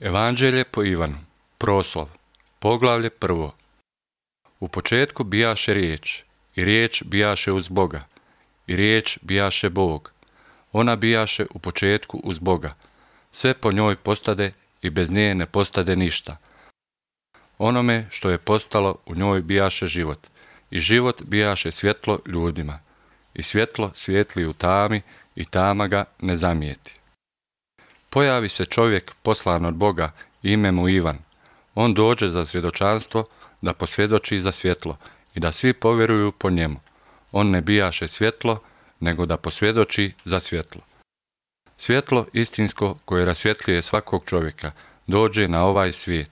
Evanđelje po Ivanu, proslov, poglavlje prvo. U početku bijaše riječ, i riječ bijaše uz Boga, i riječ bijaše Bog. Ona bijaše u početku uz Boga. Sve po njoj postade i bez nje ne postade ništa. Onome što je postalo u njoj bijaše život, i život bijaše svjetlo ljudima, i svjetlo svijetli u tami, i tama ga ne zamijeti. Pojavi se čovjek poslan od Boga, ime mu Ivan. On dođe za svjedočanstvo da posvjedoči za svjetlo i da svi povjeruju po njemu. On ne bijaše svjetlo, nego da posvjedoči za svjetlo. Svjetlo istinsko koje rasvjetljuje svakog čovjeka dođe na ovaj svijet.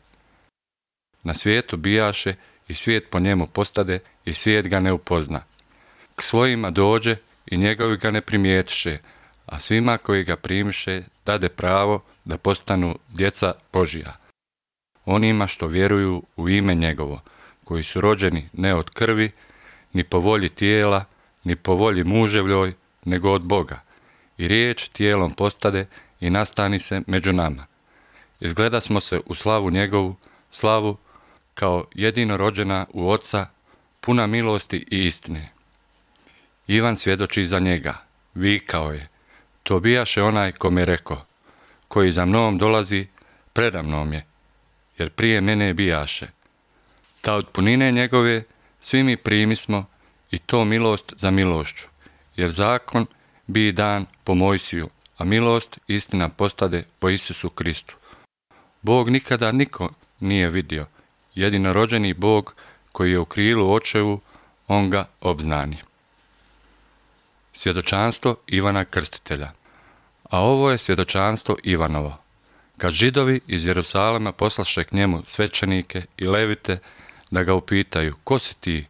Na svijetu bijaše i svijet po njemu postade i svijet ga ne upozna. K svojima dođe i njegovi ga ne primijetiše, a svima koji ga primiše dade pravo da postanu djeca Božija. Onima što vjeruju u ime njegovo, koji su rođeni ne od krvi, ni po volji tijela, ni po volji muževljoj, nego od Boga. I riječ tijelom postade i nastani se među nama. Izgleda smo se u slavu njegovu, slavu kao jedino rođena u oca, puna milosti i istine. Ivan svjedoči za njega, vikao je, to bijaše onaj ko mi rekao, koji za mnom dolazi, predamnom je, jer prije mene bijaše. Ta od punine njegove svi mi primismo i to milost za milošću, jer zakon bi dan po Mojsiju, a milost istina postade po Isusu Kristu. Bog nikada niko nije vidio, jedino rođeni Bog koji je u krilu očevu, on ga obznani. Svjedočanstvo Ivana Krstitelja A ovo je svjedočanstvo Ivanovo. Kad židovi iz Jerusalema poslaše k njemu svećenike i levite da ga upitaju, ko si ti?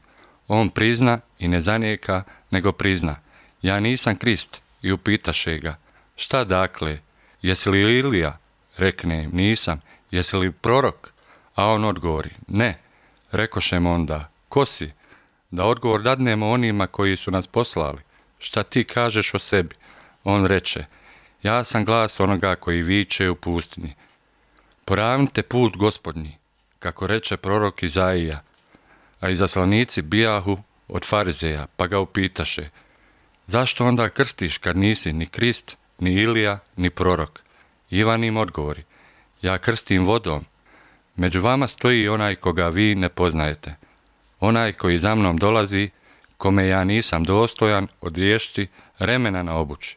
On prizna i ne zanijeka, nego prizna. Ja nisam Krist i upitaše ga. Šta dakle? Jesi li Ilija? Rekne im, nisam. Jesi li prorok? A on odgovori, ne. Rekošem onda, ko si? Da odgovor dadnemo onima koji su nas poslali. Šta ti kažeš o sebi? On reče, ja sam glas onoga koji viče u pustinji. Poravnite put gospodnji, kako reče prorok Izaija, a izaslanici bijahu od farizeja, pa ga upitaše, zašto onda krstiš kad nisi ni Krist, ni Ilija, ni prorok? Ivan im odgovori, ja krstim vodom, među vama stoji onaj koga vi ne poznajete, onaj koji za mnom dolazi, kome ja nisam dostojan odriješiti remena na obući.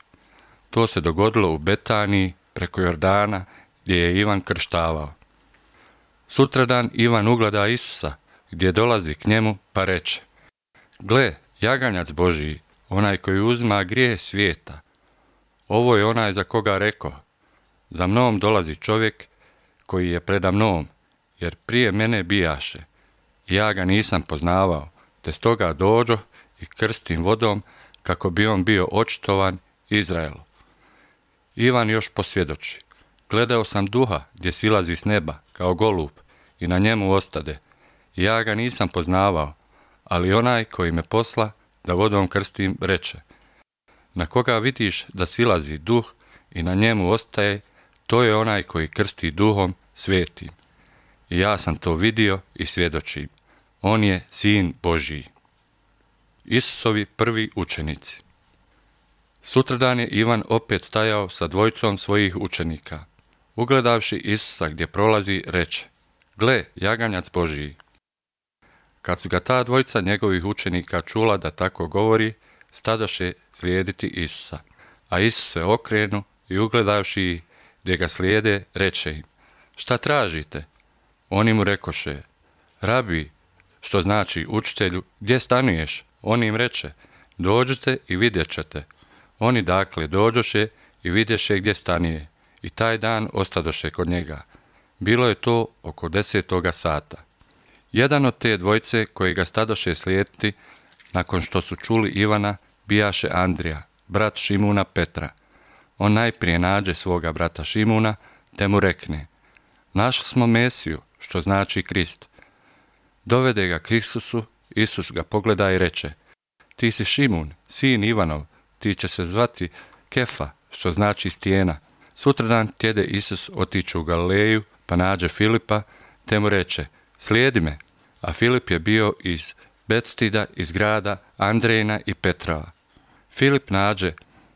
To se dogodilo u Betaniji preko Jordana gdje je Ivan krštavao. Sutradan Ivan ugleda Isusa gdje dolazi k njemu pa reče Gle, jaganjac Božiji, onaj koji uzma grije svijeta. Ovo je onaj za koga rekao. Za mnom dolazi čovjek koji je preda mnom, jer prije mene bijaše. Ja ga nisam poznavao, te stoga dođo i krstim vodom kako bi on bio očitovan Izraelu. Ivan još posvjedoči. Gledao sam duha gdje silazi s neba, kao golub, i na njemu ostade. Ja ga nisam poznavao, ali onaj koji me posla, da vodom krstim, reče. Na koga vidiš da silazi duh i na njemu ostaje, to je onaj koji krsti duhom svetim. I ja sam to vidio i svjedočim. On je sin Božiji. Isusovi prvi učenici. Sutradan je Ivan opet stajao sa dvojicom svojih učenika. Ugledavši Isusa gdje prolazi, reče, gle, jaganjac Božiji. Kad su ga ta dvojica njegovih učenika čula da tako govori, stadaše slijediti Isusa. A Isus se okrenu i ugledavši ih gdje ga slijede, reče im, šta tražite? Oni mu rekoše, rabi, što znači učitelju, gdje stanuješ? On im reče, dođite i vidjet ćete. Oni dakle dođoše i vidješe gdje stanije i taj dan ostadoše kod njega. Bilo je to oko desetoga sata. Jedan od te dvojce koji ga stadoše slijediti, nakon što su čuli Ivana, bijaše Andrija, brat Šimuna Petra. On najprije nađe svoga brata Šimuna, te mu rekne, našli smo Mesiju, što znači Krist. Dovede ga k Isusu, Isus ga pogleda i reče, ti si Šimun, sin Ivanov, ti će se zvati Kefa, što znači stijena. Sutradan tjede Isus otiću u Galileju pa nađe Filipa, te mu reče, slijedi me. A Filip je bio iz Betstida, iz grada Andrejna i Petrova. Filip nađe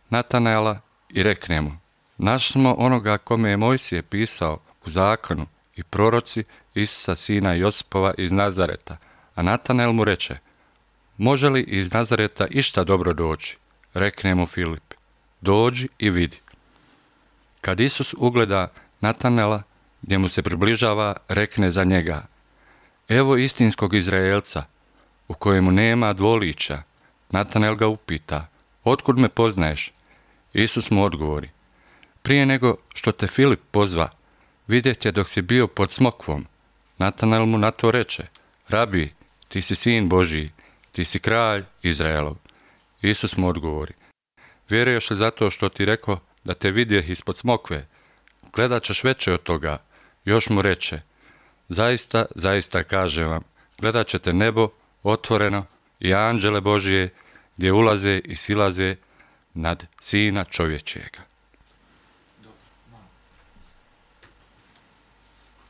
Natanaela i rekne mu, naš smo onoga kome je Mojsije pisao u zakonu i proroci Isusa sina Josipova iz Nazareta. A Natanael mu reče, može li iz Nazareta išta dobro doći? Rekne mu Filip, dođi i vidi. Kad Isus ugleda Natanela, gdje mu se približava, rekne za njega, evo istinskog Izraelca, u kojemu nema dvolića. Natanel ga upita, otkud me poznaješ? Isus mu odgovori, prije nego što te Filip pozva, vidjet je dok si bio pod smokvom. Natanel mu na to reče, rabi, ti si sin Božiji, ti si kralj Izraelov. Isus mu odgovori, vjeruješ li zato što ti rekao da te vidjeh ispod smokve? Gledat ćeš veće od toga. Još mu reče, zaista, zaista kažem vam, gledat ćete nebo otvoreno i anđele Božije gdje ulaze i silaze nad sina čovječijega.